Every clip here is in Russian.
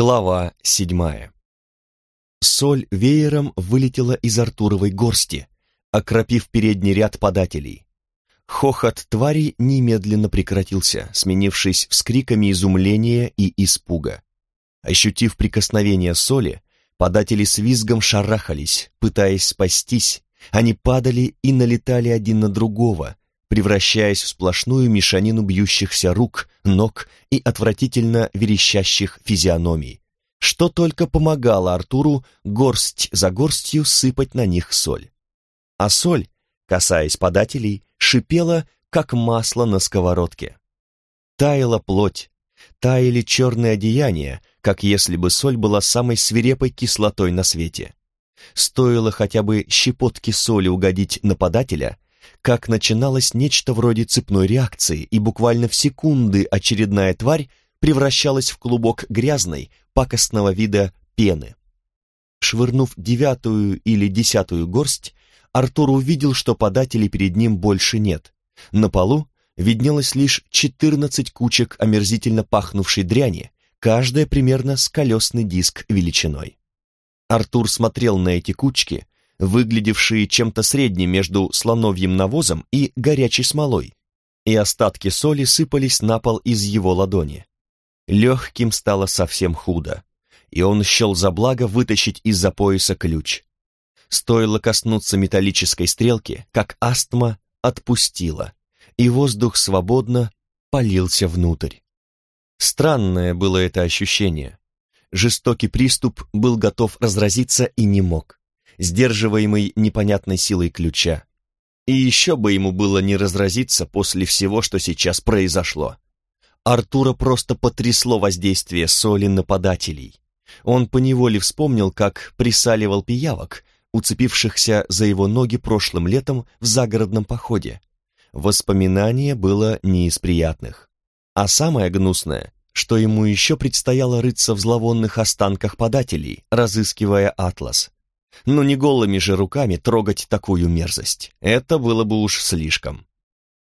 Глава седьмая. Соль веером вылетела из Артуровой горсти, окропив передний ряд подателей. Хохот твари немедленно прекратился, сменившись вскриками изумления и испуга. Ощутив прикосновение соли, податели с визгом шарахались, пытаясь спастись, они падали и налетали один на другого, превращаясь в сплошную мешанину бьющихся рук, ног и отвратительно верещащих физиономий, что только помогало Артуру горсть за горстью сыпать на них соль. А соль, касаясь подателей, шипела, как масло на сковородке. Таяла плоть, таяли черные одеяния, как если бы соль была самой свирепой кислотой на свете. Стоило хотя бы щепотки соли угодить нападателя — как начиналось нечто вроде цепной реакции, и буквально в секунды очередная тварь превращалась в клубок грязной, пакостного вида пены. Швырнув девятую или десятую горсть, Артур увидел, что подателей перед ним больше нет. На полу виднелось лишь четырнадцать кучек омерзительно пахнувшей дряни, каждая примерно с колесный диск величиной. Артур смотрел на эти кучки, выглядевшие чем-то средним между слоновьим навозом и горячей смолой, и остатки соли сыпались на пол из его ладони. Легким стало совсем худо, и он счел за благо вытащить из-за пояса ключ. Стоило коснуться металлической стрелки, как астма отпустила, и воздух свободно полился внутрь. Странное было это ощущение. Жестокий приступ был готов разразиться и не мог сдерживаемый непонятной силой ключа. И еще бы ему было не разразиться после всего, что сейчас произошло. Артура просто потрясло воздействие соли нападателей. Он поневоле вспомнил, как присаливал пиявок, уцепившихся за его ноги прошлым летом в загородном походе. Воспоминание было не из приятных. А самое гнусное, что ему еще предстояло рыться в зловонных останках подателей, разыскивая атлас. Но не голыми же руками трогать такую мерзость. Это было бы уж слишком.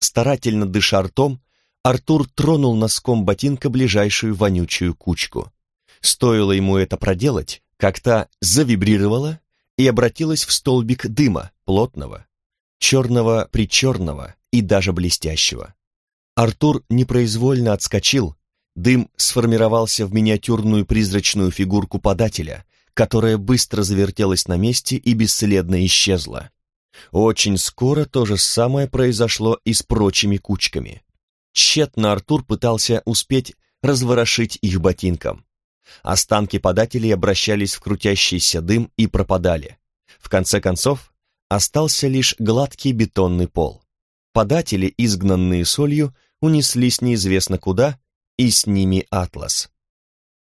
Старательно дыша ртом, Артур тронул носком ботинка ближайшую вонючую кучку. Стоило ему это проделать, как та завибрировала и обратилась в столбик дыма, плотного, черного-причерного и даже блестящего. Артур непроизвольно отскочил, дым сформировался в миниатюрную призрачную фигурку подателя, которая быстро завертелась на месте и бесследно исчезла. Очень скоро то же самое произошло и с прочими кучками. Тщетно Артур пытался успеть разворошить их ботинком. Останки подателей обращались в крутящийся дым и пропадали. В конце концов, остался лишь гладкий бетонный пол. Податели, изгнанные солью, унеслись неизвестно куда, и с ними атлас.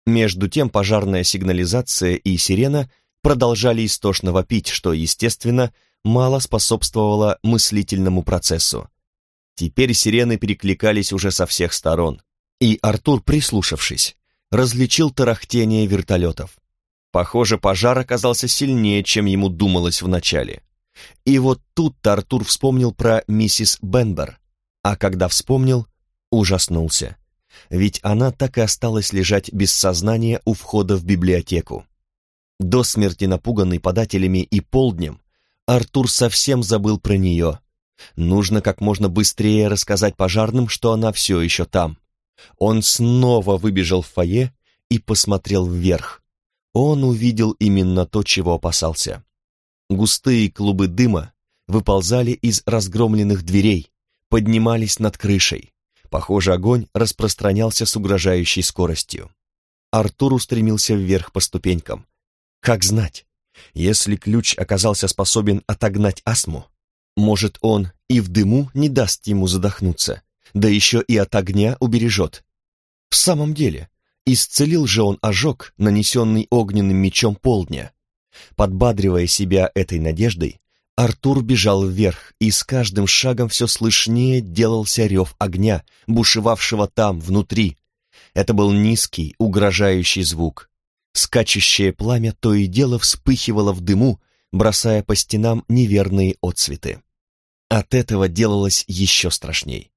Между тем пожарная сигнализация и сирена продолжали истошно вопить, что, естественно, мало способствовало мыслительному процессу. Теперь сирены перекликались уже со всех сторон, и Артур, прислушавшись, различил тарахтение вертолетов. Похоже, пожар оказался сильнее, чем ему думалось вначале. И вот тут Артур вспомнил про миссис Бенбер, а когда вспомнил, ужаснулся ведь она так и осталась лежать без сознания у входа в библиотеку. До смерти напуганный подателями и полднем, Артур совсем забыл про нее. Нужно как можно быстрее рассказать пожарным, что она все еще там. Он снова выбежал в фойе и посмотрел вверх. Он увидел именно то, чего опасался. Густые клубы дыма выползали из разгромленных дверей, поднимались над крышей. Похоже, огонь распространялся с угрожающей скоростью. Артур устремился вверх по ступенькам. Как знать, если ключ оказался способен отогнать астму, может, он и в дыму не даст ему задохнуться, да еще и от огня убережет. В самом деле, исцелил же он ожог, нанесенный огненным мечом полдня. Подбадривая себя этой надеждой, Артур бежал вверх, и с каждым шагом все слышнее делался рев огня, бушевавшего там, внутри. Это был низкий, угрожающий звук. Скачущее пламя то и дело вспыхивало в дыму, бросая по стенам неверные отцветы. От этого делалось еще страшней.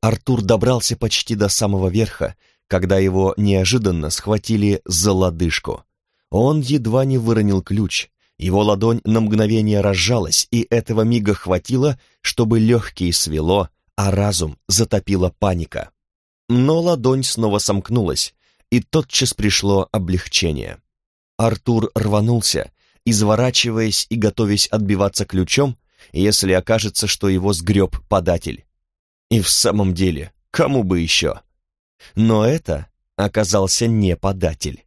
Артур добрался почти до самого верха, когда его неожиданно схватили за лодыжку. Он едва не выронил ключ, его ладонь на мгновение разжалась, и этого мига хватило, чтобы легкие свело, а разум затопила паника. Но ладонь снова сомкнулась, и тотчас пришло облегчение. Артур рванулся, изворачиваясь и готовясь отбиваться ключом, если окажется, что его сгреб податель. И в самом деле, кому бы еще? Но это оказался не податель.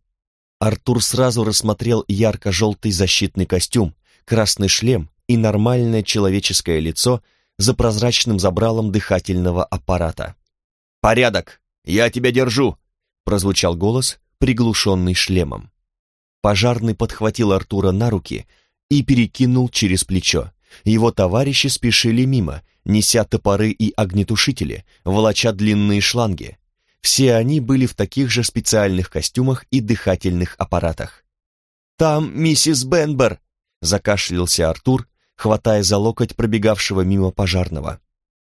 Артур сразу рассмотрел ярко-желтый защитный костюм, красный шлем и нормальное человеческое лицо за прозрачным забралом дыхательного аппарата. «Порядок! Я тебя держу!» — прозвучал голос, приглушенный шлемом. Пожарный подхватил Артура на руки и перекинул через плечо. Его товарищи спешили мимо, неся топоры и огнетушители, волоча длинные шланги. Все они были в таких же специальных костюмах и дыхательных аппаратах. «Там миссис Бенбер!» — закашлялся Артур, хватая за локоть пробегавшего мимо пожарного.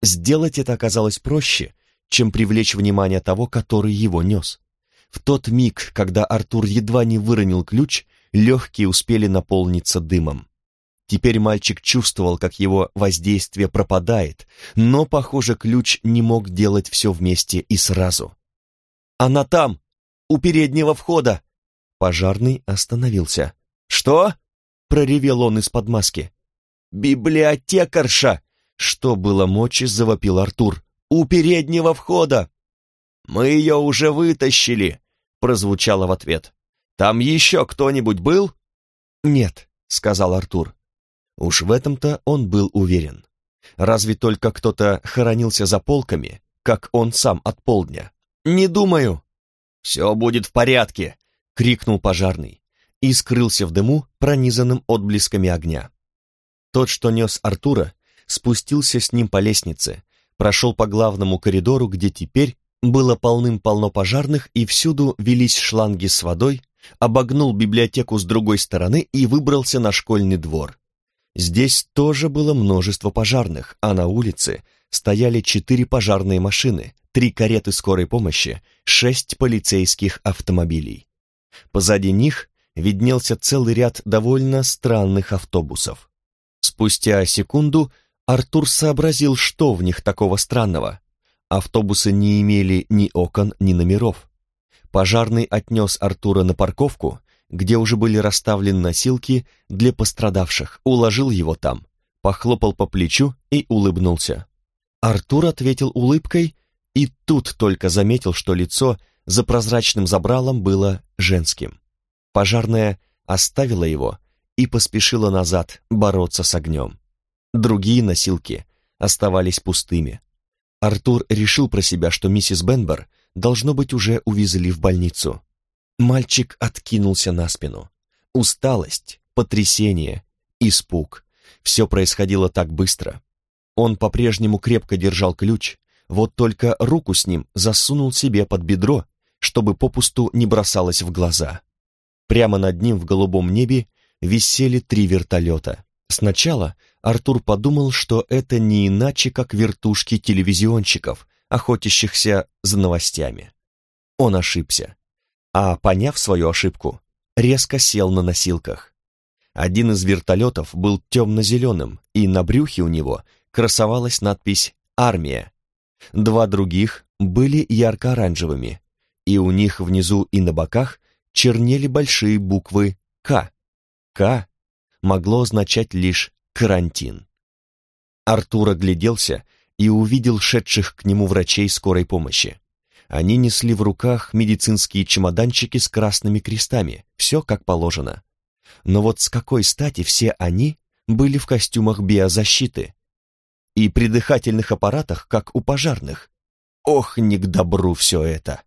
Сделать это оказалось проще, чем привлечь внимание того, который его нес. В тот миг, когда Артур едва не выронил ключ, легкие успели наполниться дымом. Теперь мальчик чувствовал, как его воздействие пропадает, но, похоже, ключ не мог делать все вместе и сразу. «Она там, у переднего входа!» Пожарный остановился. «Что?» — проревел он из-под маски. «Библиотекарша!» — что было мочи, завопил Артур. «У переднего входа!» «Мы ее уже вытащили!» — прозвучало в ответ. «Там еще кто-нибудь был?» «Нет», — сказал Артур. Уж в этом-то он был уверен. Разве только кто-то хоронился за полками, как он сам от полдня. «Не думаю». «Все будет в порядке», — крикнул пожарный и скрылся в дыму, пронизанным отблесками огня. Тот, что нес Артура, спустился с ним по лестнице, прошел по главному коридору, где теперь было полным-полно пожарных и всюду велись шланги с водой, обогнул библиотеку с другой стороны и выбрался на школьный двор. Здесь тоже было множество пожарных, а на улице стояли четыре пожарные машины, три кареты скорой помощи, шесть полицейских автомобилей. Позади них виднелся целый ряд довольно странных автобусов. Спустя секунду Артур сообразил, что в них такого странного. Автобусы не имели ни окон, ни номеров. Пожарный отнес Артура на парковку где уже были расставлены носилки для пострадавших, уложил его там, похлопал по плечу и улыбнулся. Артур ответил улыбкой и тут только заметил, что лицо за прозрачным забралом было женским. Пожарная оставила его и поспешила назад бороться с огнем. Другие носилки оставались пустыми. Артур решил про себя, что миссис Бенбер должно быть уже увезли в больницу. Мальчик откинулся на спину. Усталость, потрясение, испуг. Все происходило так быстро. Он по-прежнему крепко держал ключ, вот только руку с ним засунул себе под бедро, чтобы попусту не бросалось в глаза. Прямо над ним в голубом небе висели три вертолета. Сначала Артур подумал, что это не иначе, как вертушки телевизионщиков, охотящихся за новостями. Он ошибся а, поняв свою ошибку, резко сел на носилках. Один из вертолетов был темно-зеленым, и на брюхе у него красовалась надпись «Армия». Два других были ярко-оранжевыми, и у них внизу и на боках чернели большие буквы «К». «К» могло означать лишь «карантин». Артур огляделся и увидел шедших к нему врачей скорой помощи. Они несли в руках медицинские чемоданчики с красными крестами, все как положено. Но вот с какой стати все они были в костюмах биозащиты и при дыхательных аппаратах, как у пожарных? Ох, не к добру все это!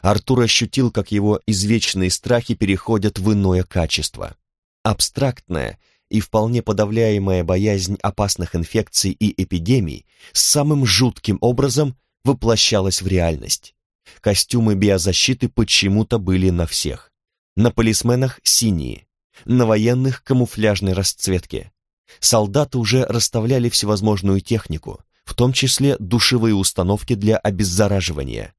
Артур ощутил, как его извечные страхи переходят в иное качество. Абстрактная и вполне подавляемая боязнь опасных инфекций и эпидемий самым жутким образом воплощалась в реальность. Костюмы биозащиты почему-то были на всех. На полисменах синие, на военных камуфляжной расцветки. Солдаты уже расставляли всевозможную технику, в том числе душевые установки для обеззараживания.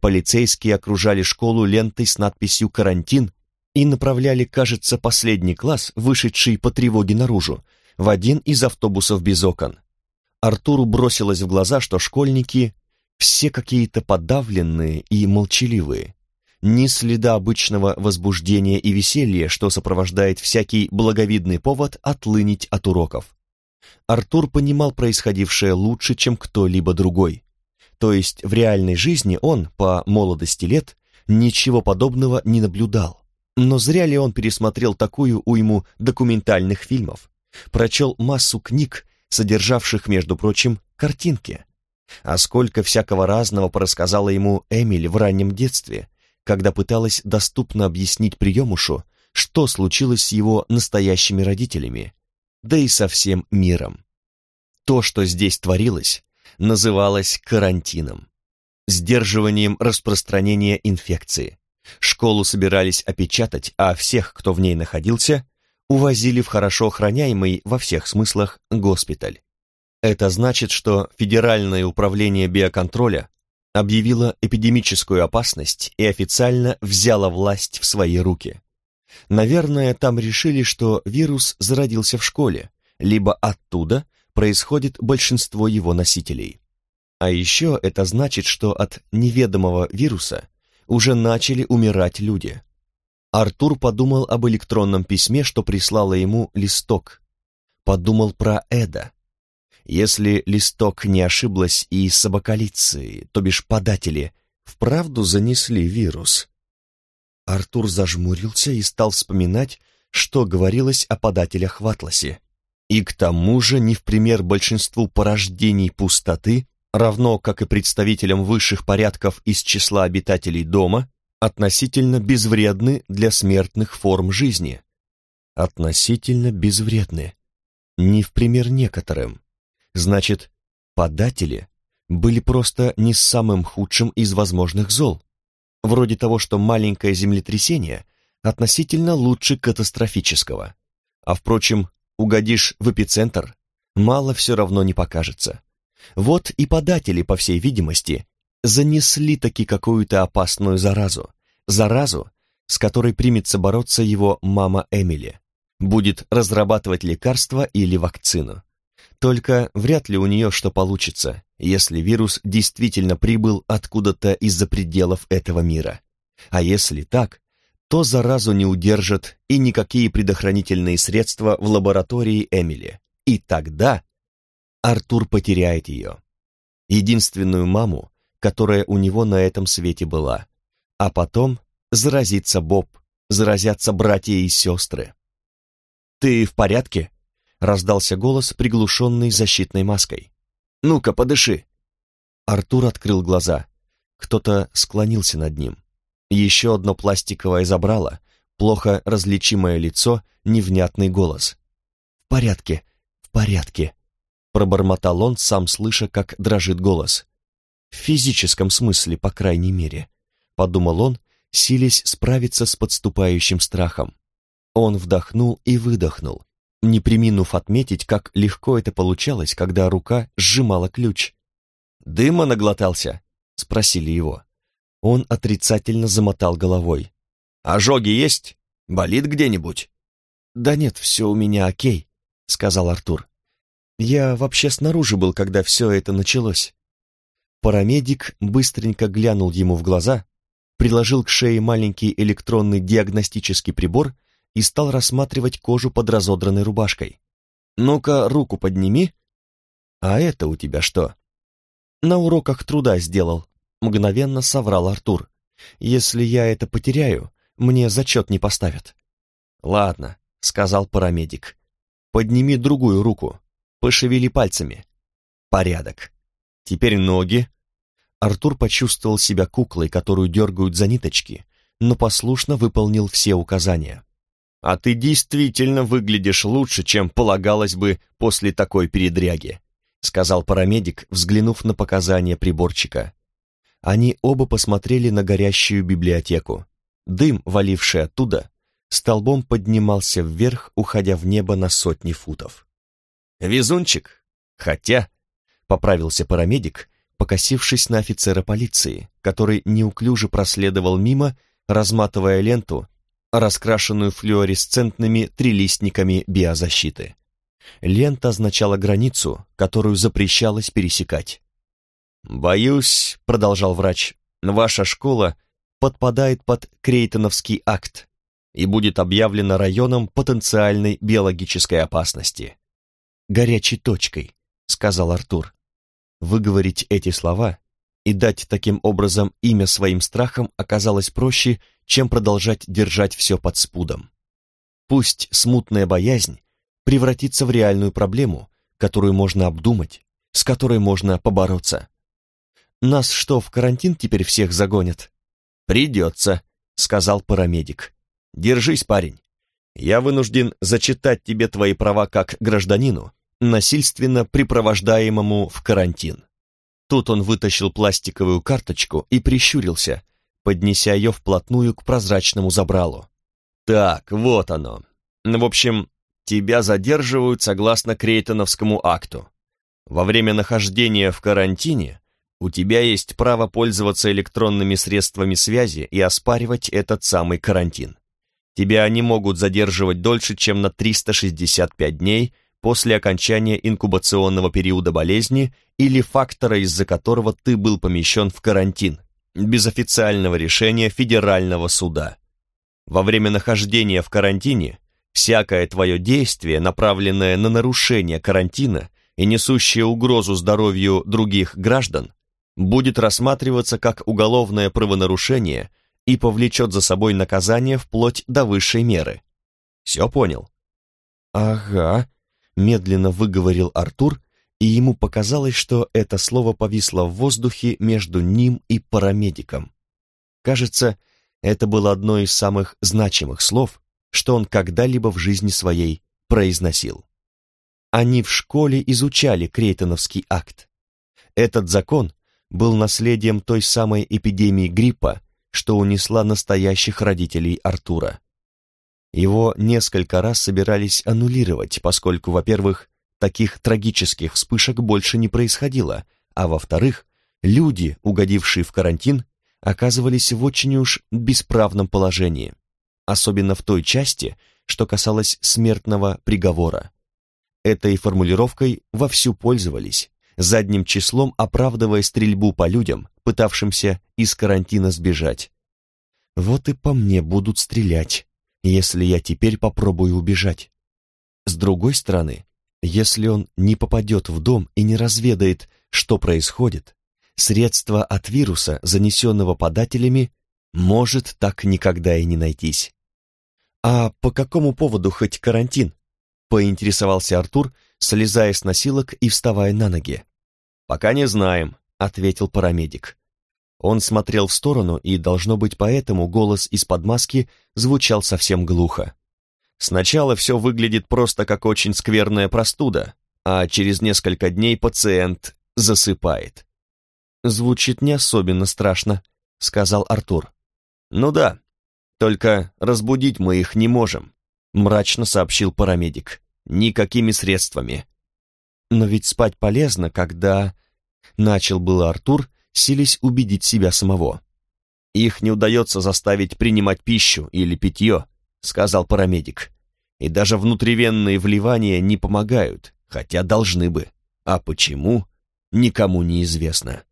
Полицейские окружали школу лентой с надписью «Карантин» и направляли, кажется, последний класс, вышедший по тревоге наружу, в один из автобусов без окон. Артуру бросилось в глаза, что школьники все какие-то подавленные и молчаливые. Ни следа обычного возбуждения и веселья, что сопровождает всякий благовидный повод отлынить от уроков. Артур понимал происходившее лучше, чем кто-либо другой. То есть в реальной жизни он, по молодости лет, ничего подобного не наблюдал. Но зря ли он пересмотрел такую уйму документальных фильмов, прочел массу книг, содержавших, между прочим, картинки. А сколько всякого разного порассказала ему Эмили в раннем детстве, когда пыталась доступно объяснить приемушу, что случилось с его настоящими родителями, да и со всем миром. То, что здесь творилось, называлось карантином, сдерживанием распространения инфекции. Школу собирались опечатать, а всех, кто в ней находился, увозили в хорошо охраняемый во всех смыслах госпиталь. Это значит, что Федеральное управление биоконтроля объявило эпидемическую опасность и официально взяло власть в свои руки. Наверное, там решили, что вирус зародился в школе, либо оттуда происходит большинство его носителей. А еще это значит, что от неведомого вируса уже начали умирать люди. Артур подумал об электронном письме, что прислала ему листок. Подумал про Эда. Если листок не ошиблась и собаколицы, то бишь податели, вправду занесли вирус. Артур зажмурился и стал вспоминать, что говорилось о подателях в Атласе. И к тому же, не в пример большинству порождений пустоты, равно как и представителям высших порядков из числа обитателей дома, относительно безвредны для смертных форм жизни. Относительно безвредны. Не в пример некоторым. Значит, податели были просто не самым худшим из возможных зол. Вроде того, что маленькое землетрясение относительно лучше катастрофического. А впрочем, Угодишь в эпицентр, мало все равно не покажется. Вот и податели, по всей видимости, занесли таки какую-то опасную заразу. Заразу, с которой примется бороться его мама Эмили. Будет разрабатывать лекарство или вакцину. Только вряд ли у нее что получится, если вирус действительно прибыл откуда-то из-за пределов этого мира. А если так, то заразу не удержат и никакие предохранительные средства в лаборатории Эмили. И тогда Артур потеряет ее. Единственную маму, которая у него на этом свете была. А потом заразится Боб, заразятся братья и сестры. «Ты в порядке?» — раздался голос, приглушенный защитной маской. «Ну-ка, подыши!» Артур открыл глаза. Кто-то склонился над ним. Еще одно пластиковое забрало, плохо различимое лицо, невнятный голос. «В порядке, в порядке», — пробормотал он, сам слыша, как дрожит голос. «В физическом смысле, по крайней мере», — подумал он, силясь справиться с подступающим страхом. Он вдохнул и выдохнул, не приминув отметить, как легко это получалось, когда рука сжимала ключ. «Дыма наглотался?» — спросили его. Он отрицательно замотал головой. «Ожоги есть? Болит где-нибудь?» «Да нет, все у меня окей», — сказал Артур. «Я вообще снаружи был, когда все это началось». Парамедик быстренько глянул ему в глаза, приложил к шее маленький электронный диагностический прибор и стал рассматривать кожу под разодранной рубашкой. «Ну-ка, руку подними». «А это у тебя что?» «На уроках труда сделал», Мгновенно соврал Артур. «Если я это потеряю, мне зачет не поставят». «Ладно», — сказал парамедик. «Подними другую руку, пошевели пальцами». «Порядок. Теперь ноги». Артур почувствовал себя куклой, которую дергают за ниточки, но послушно выполнил все указания. «А ты действительно выглядишь лучше, чем полагалось бы после такой передряги», сказал парамедик, взглянув на показания приборчика. Они оба посмотрели на горящую библиотеку. Дым, валивший оттуда, столбом поднимался вверх, уходя в небо на сотни футов. «Везунчик! Хотя...» — поправился парамедик, покосившись на офицера полиции, который неуклюже проследовал мимо, разматывая ленту, раскрашенную флуоресцентными трилистниками биозащиты. Лента означала границу, которую запрещалось пересекать. «Боюсь», — продолжал врач, — «ваша школа подпадает под Крейтоновский акт и будет объявлена районом потенциальной биологической опасности». «Горячей точкой», — сказал Артур. Выговорить эти слова и дать таким образом имя своим страхам оказалось проще, чем продолжать держать все под спудом. Пусть смутная боязнь превратится в реальную проблему, которую можно обдумать, с которой можно побороться. Нас что, в карантин теперь всех загонят? Придется, сказал парамедик. Держись, парень. Я вынужден зачитать тебе твои права как гражданину, насильственно припровождаемому в карантин. Тут он вытащил пластиковую карточку и прищурился, поднеся ее вплотную к прозрачному забралу. Так, вот оно. В общем, тебя задерживают согласно Крейтоновскому акту. Во время нахождения в карантине у тебя есть право пользоваться электронными средствами связи и оспаривать этот самый карантин. Тебя не могут задерживать дольше, чем на 365 дней после окончания инкубационного периода болезни или фактора, из-за которого ты был помещен в карантин, без официального решения федерального суда. Во время нахождения в карантине всякое твое действие, направленное на нарушение карантина и несущее угрозу здоровью других граждан, будет рассматриваться как уголовное правонарушение и повлечет за собой наказание вплоть до высшей меры. Все понял? Ага, медленно выговорил Артур, и ему показалось, что это слово повисло в воздухе между ним и парамедиком. Кажется, это было одно из самых значимых слов, что он когда-либо в жизни своей произносил. Они в школе изучали Крейтоновский акт. Этот закон был наследием той самой эпидемии гриппа, что унесла настоящих родителей Артура. Его несколько раз собирались аннулировать, поскольку, во-первых, таких трагических вспышек больше не происходило, а во-вторых, люди, угодившие в карантин, оказывались в очень уж бесправном положении, особенно в той части, что касалось смертного приговора. Этой формулировкой вовсю пользовались, задним числом оправдывая стрельбу по людям, пытавшимся из карантина сбежать. Вот и по мне будут стрелять, если я теперь попробую убежать. С другой стороны, если он не попадет в дом и не разведает, что происходит, средство от вируса, занесенного подателями, может так никогда и не найтись. «А по какому поводу хоть карантин?» — поинтересовался Артур, слезая с носилок и вставая на ноги. «Пока не знаем», — ответил парамедик. Он смотрел в сторону, и, должно быть, поэтому голос из-под маски звучал совсем глухо. Сначала все выглядит просто как очень скверная простуда, а через несколько дней пациент засыпает. «Звучит не особенно страшно», — сказал Артур. «Ну да, только разбудить мы их не можем», — мрачно сообщил парамедик. «Никакими средствами. Но ведь спать полезно, когда... Начал было Артур, сились убедить себя самого. Их не удается заставить принимать пищу или питье, сказал парамедик. И даже внутривенные вливания не помогают, хотя должны бы. А почему, никому не известно.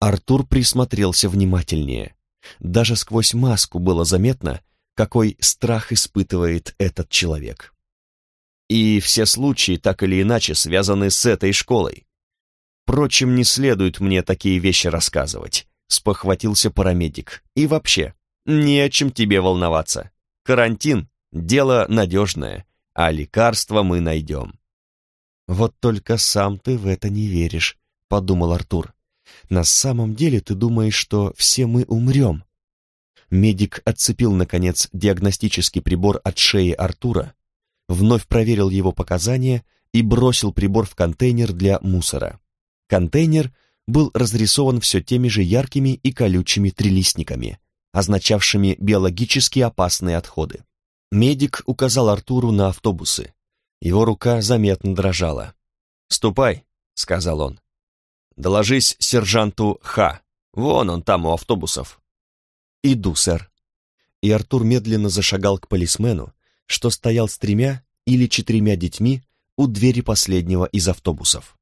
Артур присмотрелся внимательнее. Даже сквозь маску было заметно, какой страх испытывает этот человек. И все случаи так или иначе связаны с этой школой. Впрочем, не следует мне такие вещи рассказывать, спохватился парамедик. И вообще, не о чем тебе волноваться. Карантин — дело надежное, а лекарства мы найдем. Вот только сам ты в это не веришь, подумал Артур. На самом деле ты думаешь, что все мы умрем. Медик отцепил, наконец, диагностический прибор от шеи Артура вновь проверил его показания и бросил прибор в контейнер для мусора. Контейнер был разрисован все теми же яркими и колючими трилистниками, означавшими биологически опасные отходы. Медик указал Артуру на автобусы. Его рука заметно дрожала. «Ступай», — сказал он. доложись сержанту Х. Вон он там у автобусов». «Иду, сэр». И Артур медленно зашагал к полисмену, что стоял с тремя или четырьмя детьми у двери последнего из автобусов.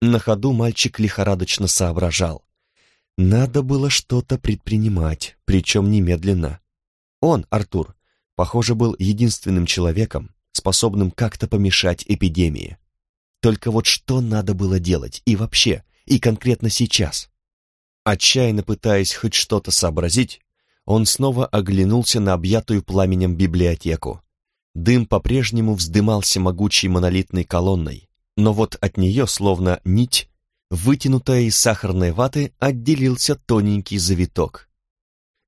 На ходу мальчик лихорадочно соображал. Надо было что-то предпринимать, причем немедленно. Он, Артур, похоже, был единственным человеком, способным как-то помешать эпидемии. Только вот что надо было делать и вообще, и конкретно сейчас? Отчаянно пытаясь хоть что-то сообразить, он снова оглянулся на объятую пламенем библиотеку. Дым по-прежнему вздымался могучей монолитной колонной, но вот от нее, словно нить, вытянутая из сахарной ваты, отделился тоненький завиток.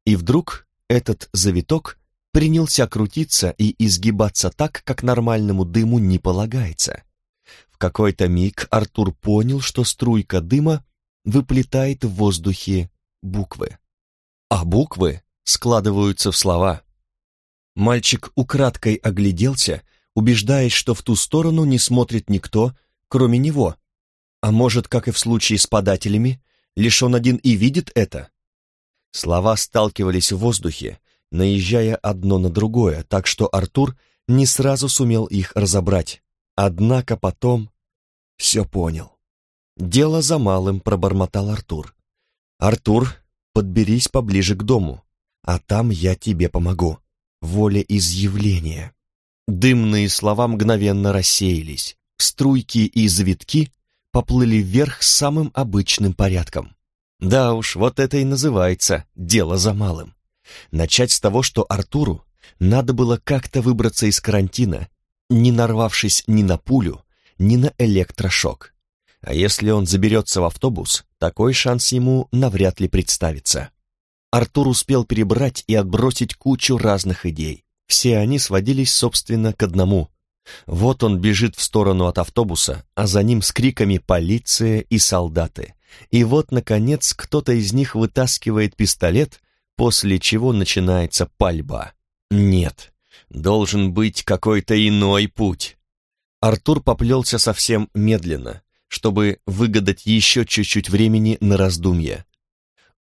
И вдруг этот завиток принялся крутиться и изгибаться так, как нормальному дыму не полагается. В какой-то миг Артур понял, что струйка дыма выплетает в воздухе буквы. А буквы складываются в слова. Мальчик украдкой огляделся, убеждаясь, что в ту сторону не смотрит никто, кроме него. А может, как и в случае с подателями, лишь он один и видит это? Слова сталкивались в воздухе, наезжая одно на другое, так что Артур не сразу сумел их разобрать. Однако потом все понял. «Дело за малым», — пробормотал Артур. «Артур, подберись поближе к дому, а там я тебе помогу. Волеизъявление». Дымные слова мгновенно рассеялись. Струйки и завитки поплыли вверх самым обычным порядком. Да уж, вот это и называется «дело за малым». Начать с того, что Артуру надо было как-то выбраться из карантина, не нарвавшись ни на пулю, ни на электрошок. А если он заберется в автобус, такой шанс ему навряд ли представится. Артур успел перебрать и отбросить кучу разных идей. Все они сводились, собственно, к одному. Вот он бежит в сторону от автобуса, а за ним с криками «Полиция!» и «Солдаты!». И вот, наконец, кто-то из них вытаскивает пистолет, после чего начинается пальба. Нет, должен быть какой-то иной путь. Артур поплелся совсем медленно, чтобы выгадать еще чуть-чуть времени на раздумье.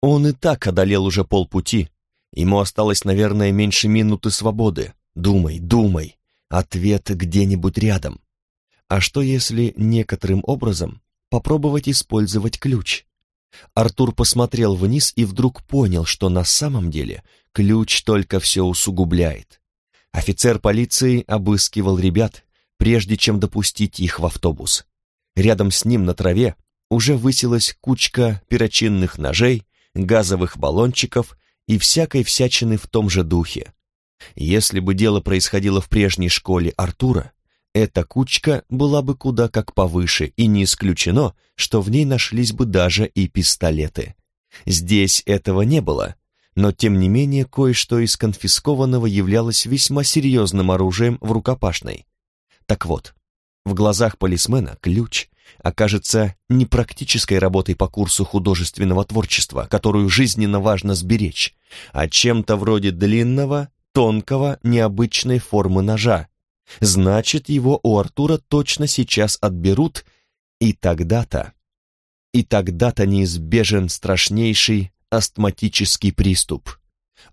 Он и так одолел уже полпути. Ему осталось, наверное, меньше минуты свободы. Думай, думай. Ответ где-нибудь рядом. А что если некоторым образом попробовать использовать ключ? Артур посмотрел вниз и вдруг понял, что на самом деле ключ только все усугубляет. Офицер полиции обыскивал ребят, прежде чем допустить их в автобус. Рядом с ним на траве уже высилась кучка перочинных ножей, газовых баллончиков и всякой всячины в том же духе. Если бы дело происходило в прежней школе Артура, эта кучка была бы куда как повыше, и не исключено, что в ней нашлись бы даже и пистолеты. Здесь этого не было, но тем не менее кое-что из конфискованного являлось весьма серьезным оружием в рукопашной. Так вот, в глазах полисмена ключ окажется не практической работой по курсу художественного творчества, которую жизненно важно сберечь, а чем-то вроде длинного, тонкого, необычной формы ножа, Значит, его у Артура точно сейчас отберут, и тогда-то, и тогда-то неизбежен страшнейший астматический приступ.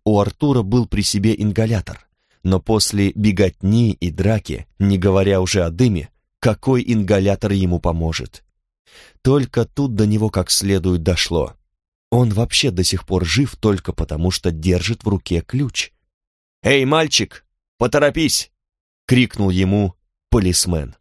У Артура был при себе ингалятор, но после беготни и драки, не говоря уже о дыме, какой ингалятор ему поможет? Только тут до него как следует дошло. Он вообще до сих пор жив только потому, что держит в руке ключ. «Эй, мальчик, поторопись!» — крикнул ему полисмен.